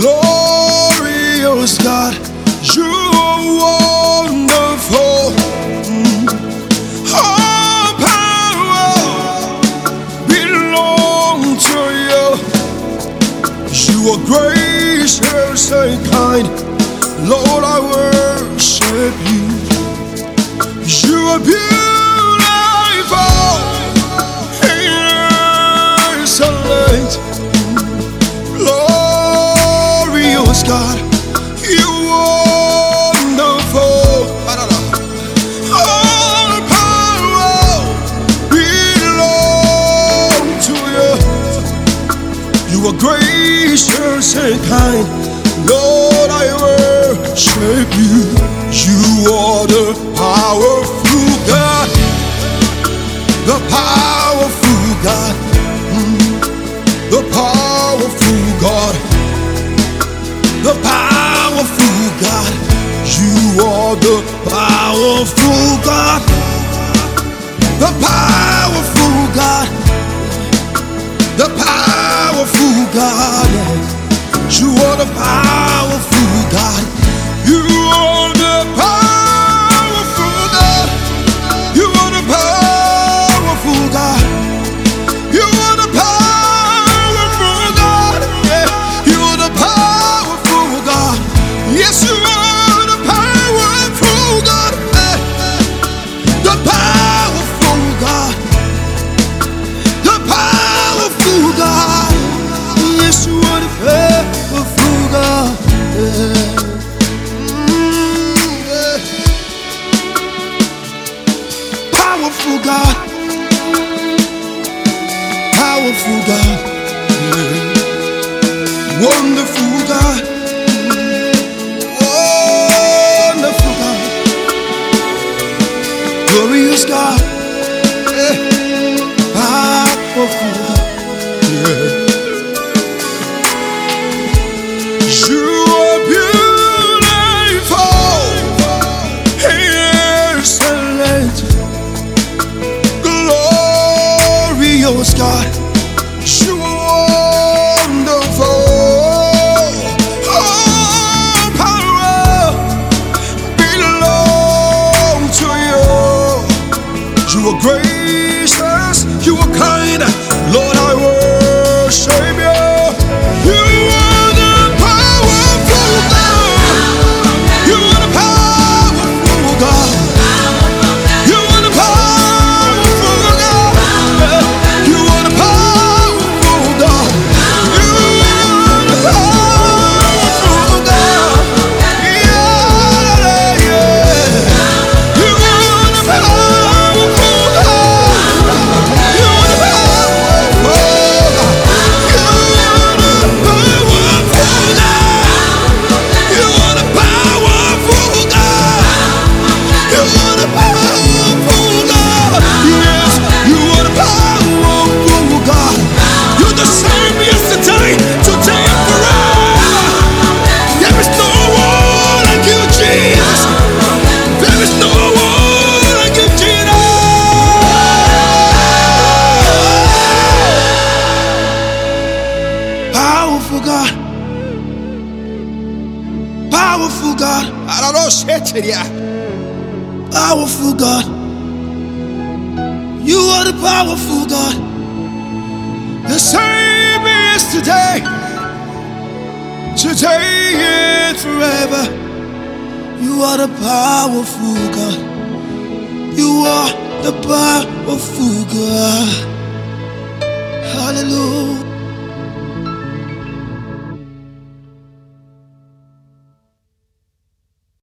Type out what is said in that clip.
Glorious God, you are wonderful. All power belong to you. You are gracious and kind. Lord, I worship you. You are beautiful gracious and kind. Lord, I worship you. You are the powerful God. The powerful God. Mm. The powerful God. The powerful God. You are the powerful God. The powerful God. God. You are the powerful Powerful God. Powerful God. Yeah. Wonderful God. Wonderful God. Glorious God. You are gracious, Powerful God. Powerful God. I don't know, shit, yeah. Powerful God. You are the powerful God. The same yesterday, today, Today and forever. You are the powerful God. You are the powerful God. Hallelujah.